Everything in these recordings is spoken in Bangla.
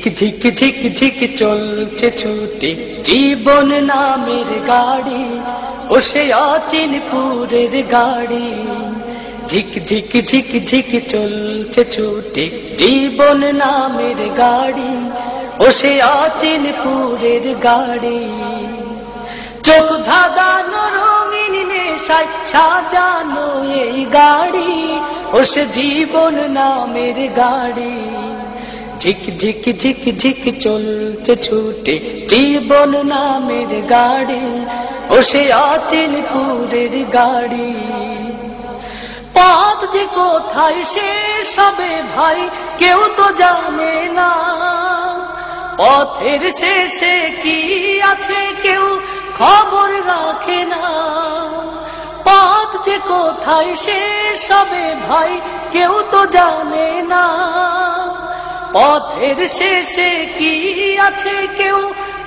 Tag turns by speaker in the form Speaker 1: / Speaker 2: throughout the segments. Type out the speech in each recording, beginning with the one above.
Speaker 1: ঝিক ঝিক ঝিক চলছে ছুটে। জীবন নামের গাড়ি ও সে অচিনপুরের গাড়ি। ঝিক ঝিক ঝিক ঝিক চলছে ছুটে। জীবন নামের গাড়ি ও সে অচিনপুরের গাড়ি। চোখ ধাঁধানো রঙিন নেশায় সাজানো এই গাড়ি ও সে জীবন নামের গাড়ি। ঝিক ঝিক ঝিক ঝিক চলছে ছুটে জীবন নামের গাড়ি, ও সে অচিনপুরের গাড়ি। পথ যে কোথায় সে সবে ভাই, কেউ তো জানে না। পথের শেষে কি আছে কেউ খবর রাখে না। পথ যে কোথায় সে সবে ভাই, কেউ তো জানে না। পথের শেষে কি আছে কেউ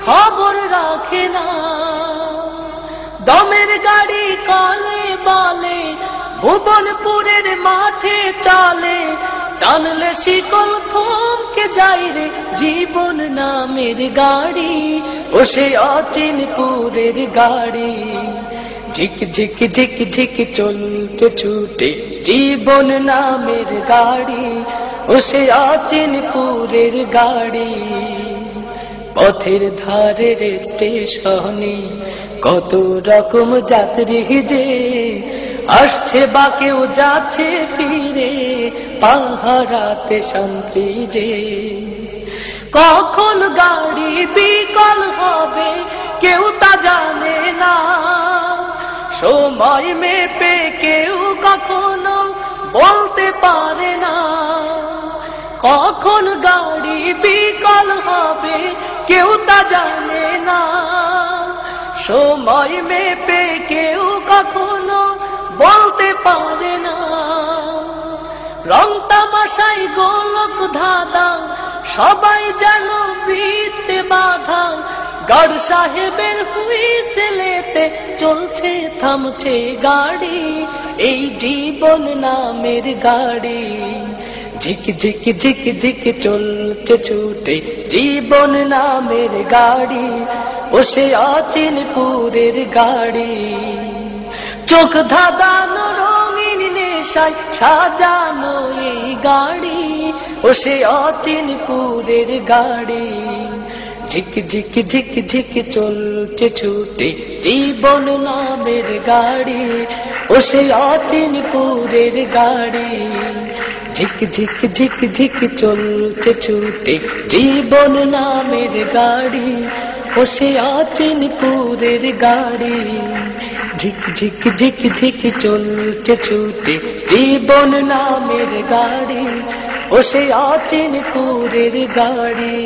Speaker 1: খবর রাখে না। দমের গাড়ি কালে বালে, ভুবনপুরের মাঠে চলে। টানলে শিকল থমকে যাই রে জীবন নামের গাড়ি, ও সে অচিনপুরের গাড়ি। ঝিক ঝিক ঝিক ঝিক চলতে ছুটে, জীবন নামের গাড়ি। সে অচিনপুরের গাড়ি। পথের ধারের স্টেশনে কত রকম যাত্রী যে আসছে বা কেউ যাচ্ছে ফিরে, পাহারাতে শান্তি যে। কখন গাড়ি বিকল হবে কেউ তা জানে না। সময় মেপে কেউ কখনো বলতে পারে না। কখন গাড়ি বিকল হবে, কেউ তা জানে না। সময় মেপে কেউ কখনো বলতে পারে না। রং তামাশাই গোলক ধাঁধা, সবাই যেন বৃত্তে বাধা। গড় সাহেবের হুইসেলেতে চলছে, থামছে গাড়ি, এই জীবন নামের গাড়ি। ঝিক ঝিক ঝিক ঝিক চলছে ছুটে জীবন নামের গাড়ি ও সে অচিনপুরের গাড়ি। চোখ ধাঁধানো রঙিন নেশায় সাজানো এই গাড়ি ও সে অচিনপুরের গাড়ি। ঝিক ঝিক ঝিক ঝিক চলছে ছুটে জীবন নামের গাড়ি ও সে অচিনপুরের গাড়ি। ঝিক ঝিক ঝিক ঝিক চলছে ছুটে। জীবন নামের গাড়ি ও সে অচিনপুরের গাড়ি। ঝিক ঝিক ঝিক ঝিক চলছে ছুটে। জীবন নামের গাড়ি ও সে অচিনপুরের গাড়ি।